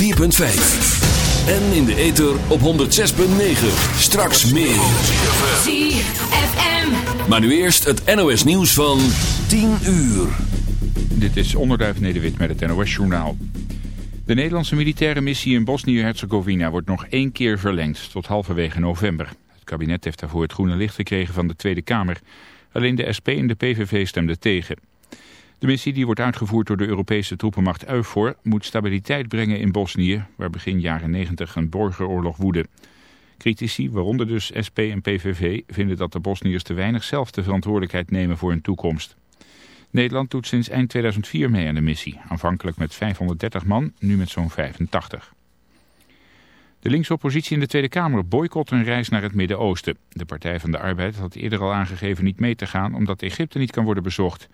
104.5. En in de ether op 106.9. Straks meer. ZFM. Maar nu eerst het NOS nieuws van 10 uur. Dit is Onderduif Nederwit met het NOS Journaal. De Nederlandse militaire missie in Bosnië-Herzegovina wordt nog één keer verlengd tot halverwege november. Het kabinet heeft daarvoor het groene licht gekregen van de Tweede Kamer. Alleen de SP en de PVV stemden tegen. De missie die wordt uitgevoerd door de Europese troepenmacht EUFOR moet stabiliteit brengen in Bosnië, waar begin jaren 90 een burgeroorlog woedde. Critici, waaronder dus SP en PVV, vinden dat de Bosniërs te weinig zelf de verantwoordelijkheid nemen voor hun toekomst. Nederland doet sinds eind 2004 mee aan de missie, aanvankelijk met 530 man, nu met zo'n 85. De linkse oppositie in de Tweede Kamer boycott een reis naar het Midden-Oosten. De Partij van de Arbeid had eerder al aangegeven niet mee te gaan omdat Egypte niet kan worden bezocht.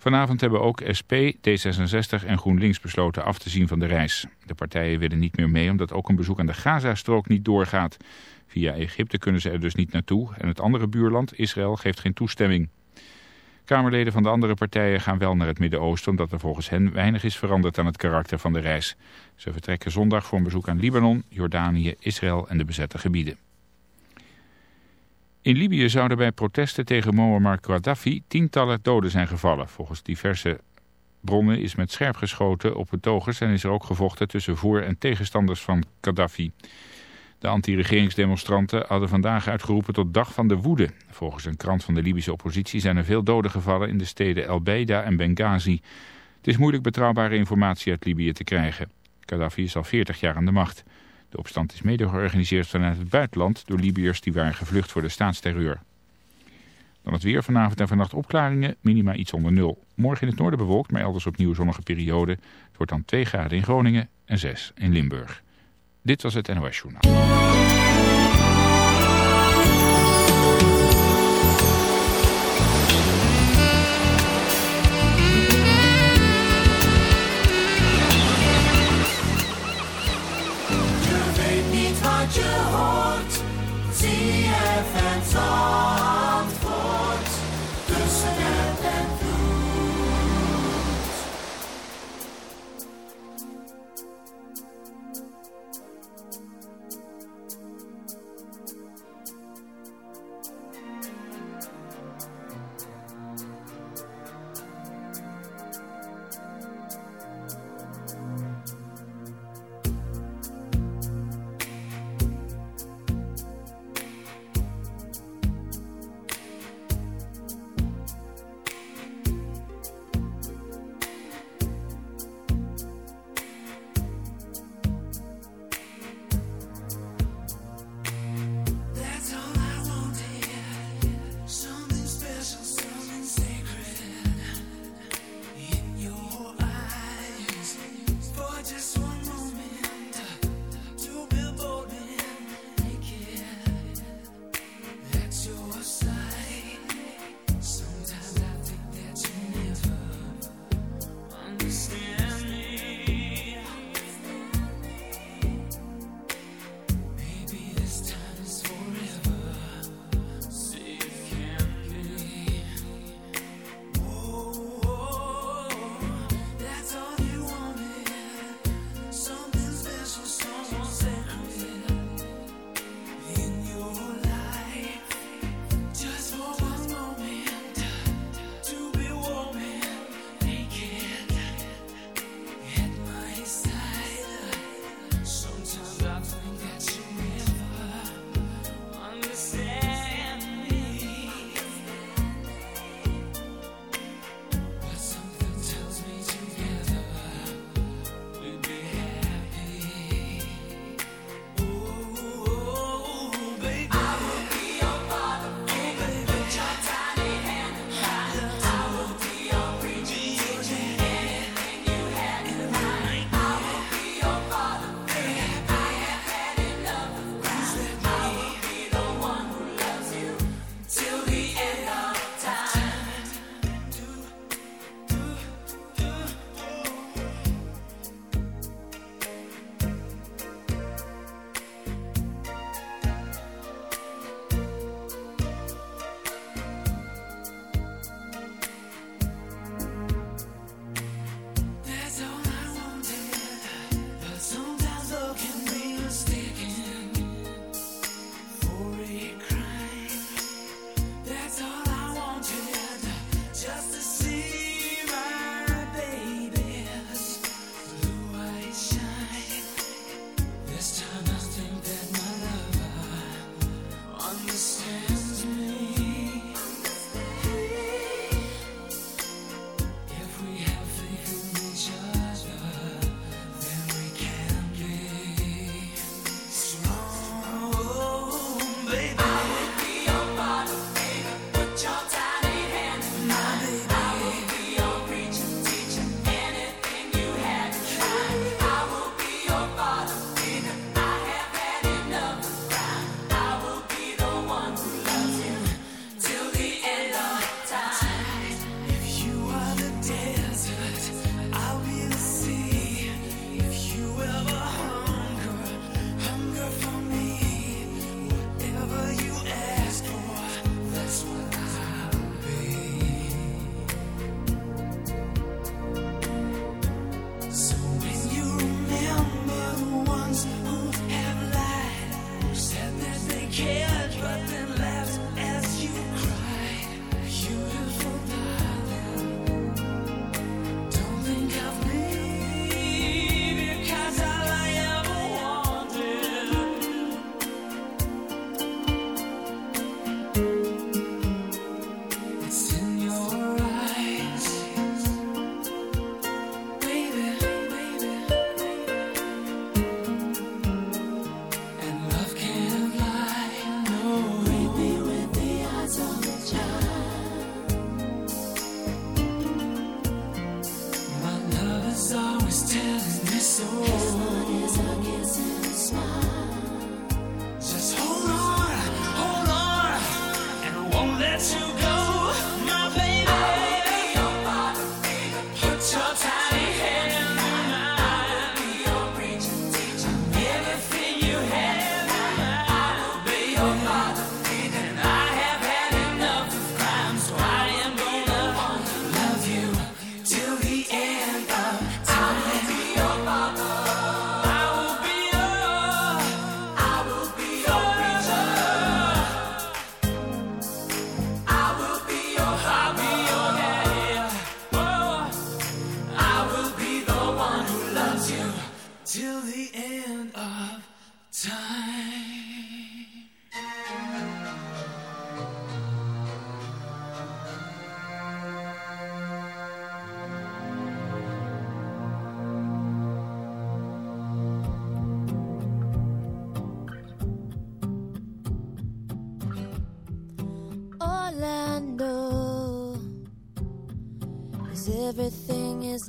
Vanavond hebben ook SP, D66 en GroenLinks besloten af te zien van de reis. De partijen willen niet meer mee omdat ook een bezoek aan de Gazastrook niet doorgaat. Via Egypte kunnen ze er dus niet naartoe en het andere buurland, Israël, geeft geen toestemming. Kamerleden van de andere partijen gaan wel naar het Midden-Oosten... omdat er volgens hen weinig is veranderd aan het karakter van de reis. Ze vertrekken zondag voor een bezoek aan Libanon, Jordanië, Israël en de bezette gebieden. In Libië zouden bij protesten tegen Muammar Gaddafi tientallen doden zijn gevallen. Volgens diverse bronnen is met scherp geschoten op betogers en is er ook gevochten tussen voor- en tegenstanders van Gaddafi. De anti-regeringsdemonstranten hadden vandaag uitgeroepen tot dag van de woede. Volgens een krant van de Libische oppositie zijn er veel doden gevallen in de steden El Beida en Benghazi. Het is moeilijk betrouwbare informatie uit Libië te krijgen. Gaddafi is al 40 jaar aan de macht. De opstand is mede georganiseerd vanuit het buitenland door Libiërs die waren gevlucht voor de staatsterreur. Dan het weer vanavond en vannacht opklaringen, minima iets onder nul. Morgen in het noorden bewolkt, maar elders opnieuw zonnige periode. Het wordt dan 2 graden in Groningen en 6 in Limburg. Dit was het NOS Journaal.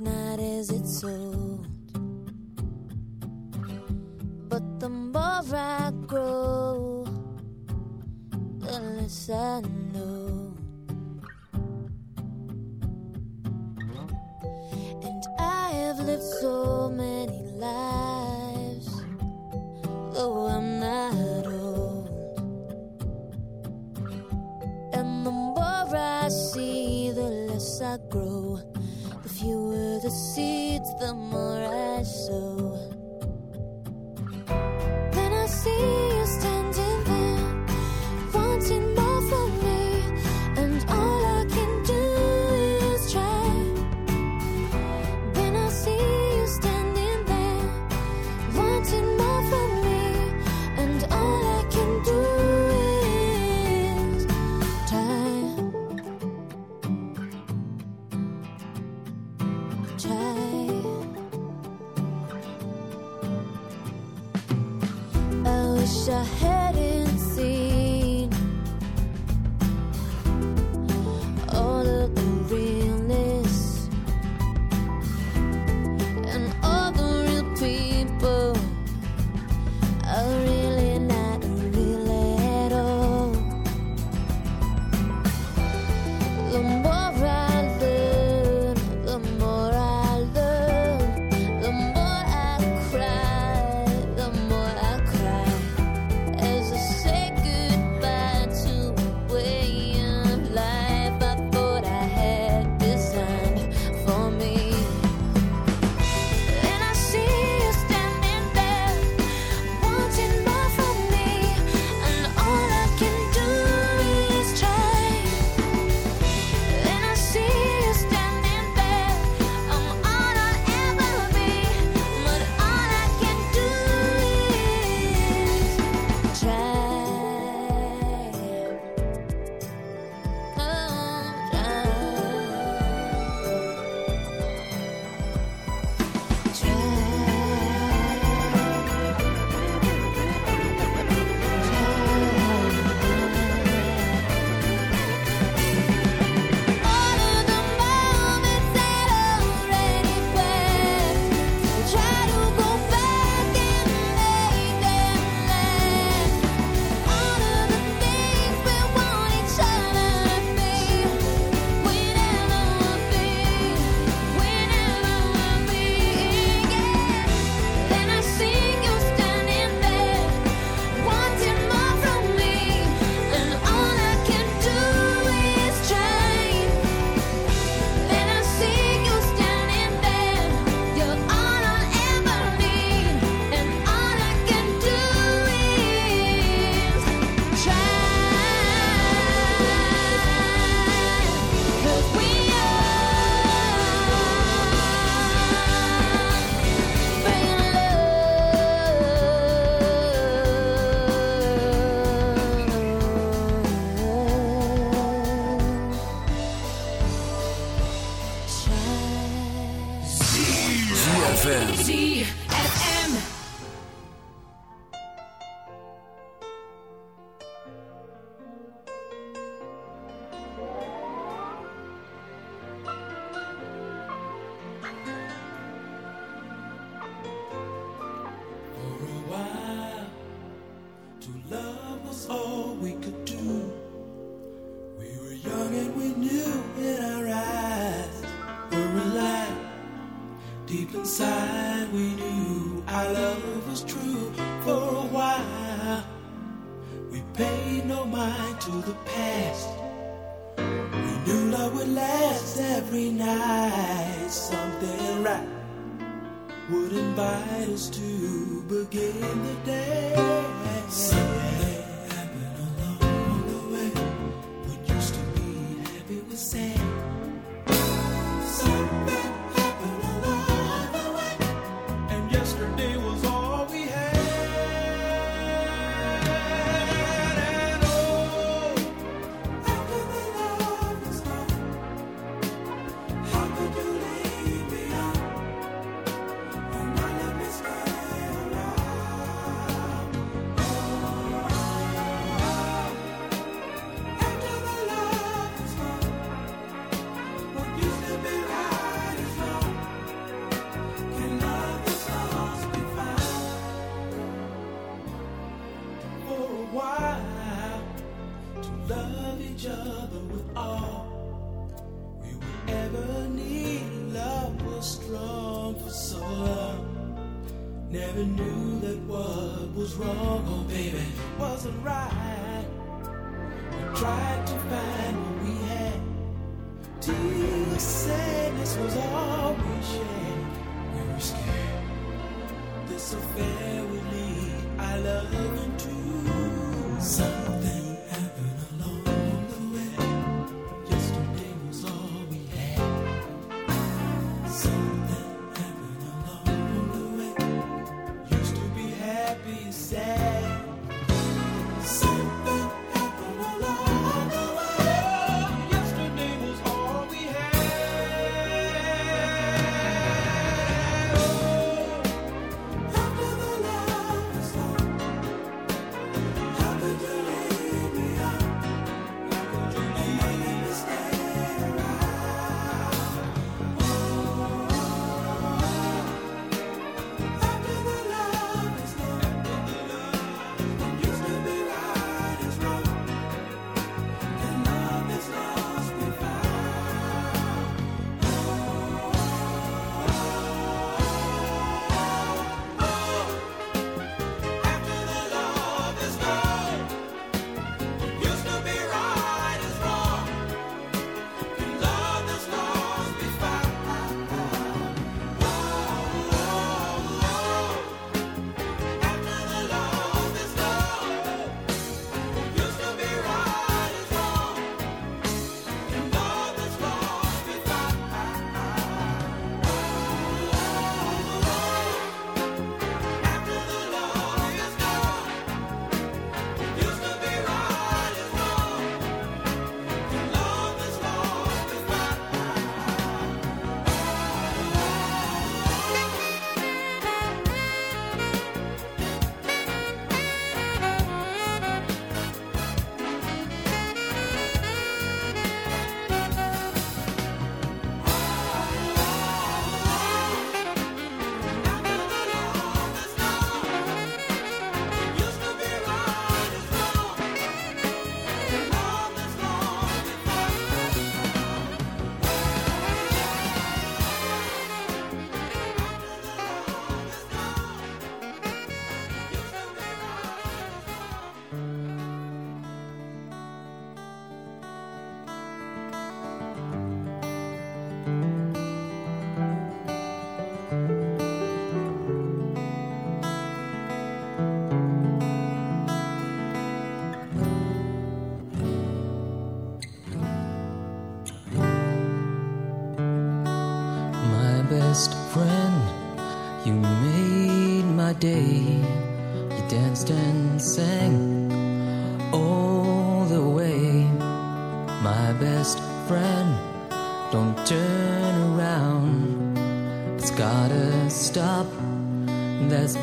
Not as it's sold. Never knew that what was wrong, oh baby, wasn't right. We tried to find what we had. Till the sadness was all we shared. We were scared. This affair would lead our love into something happened along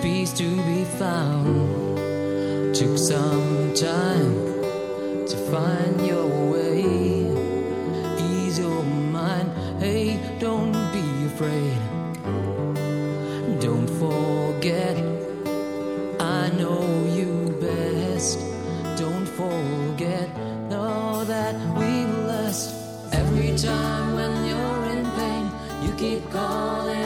peace to be found. Took some time to find your way ease your mind. Hey, don't be afraid. Don't forget, I know you best. Don't forget, know that we last. Every time when you're in pain, you keep calling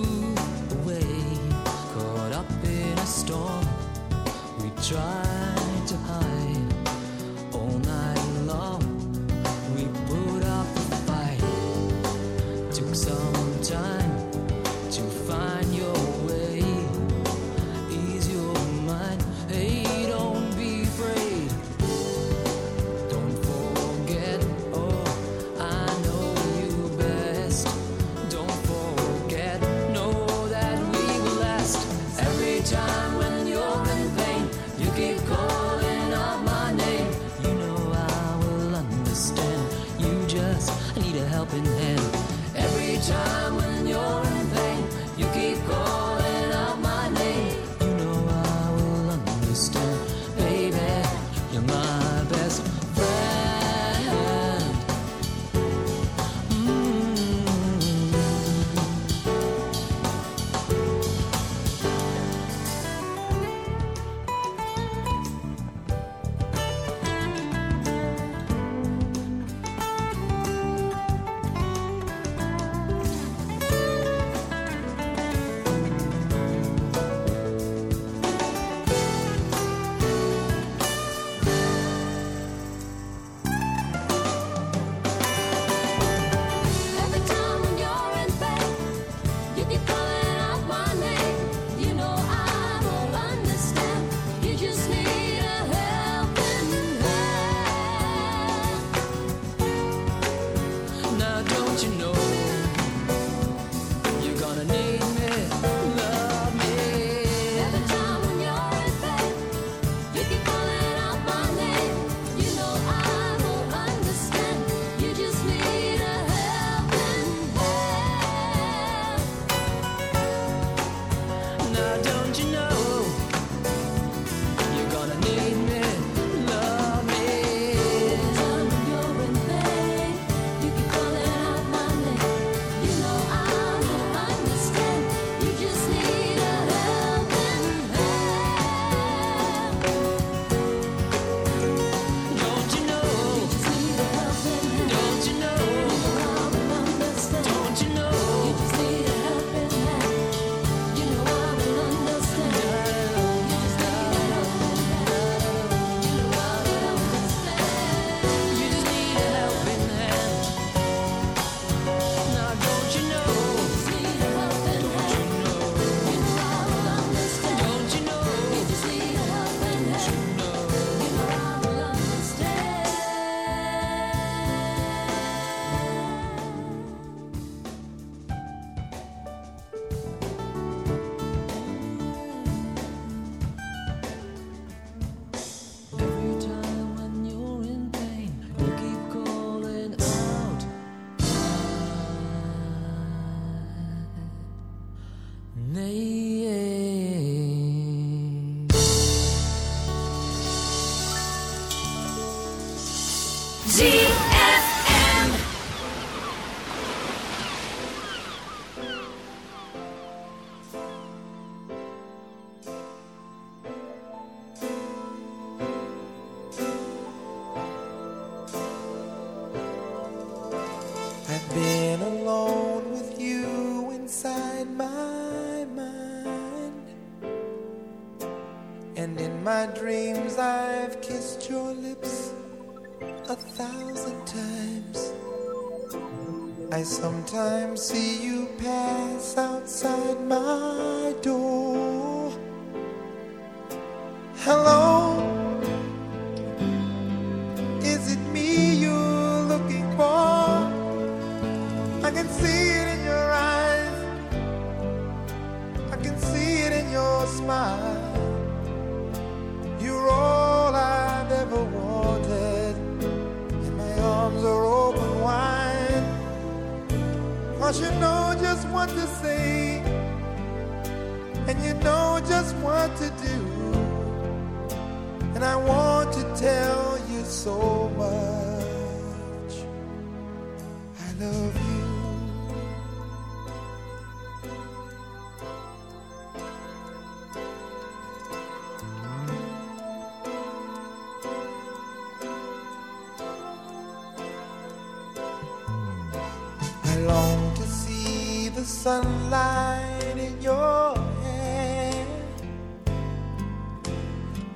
storm, we try to hide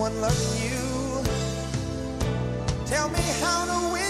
Someone loving you? Tell me how to win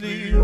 Carelessly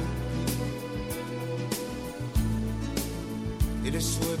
this would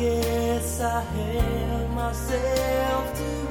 guess I held myself to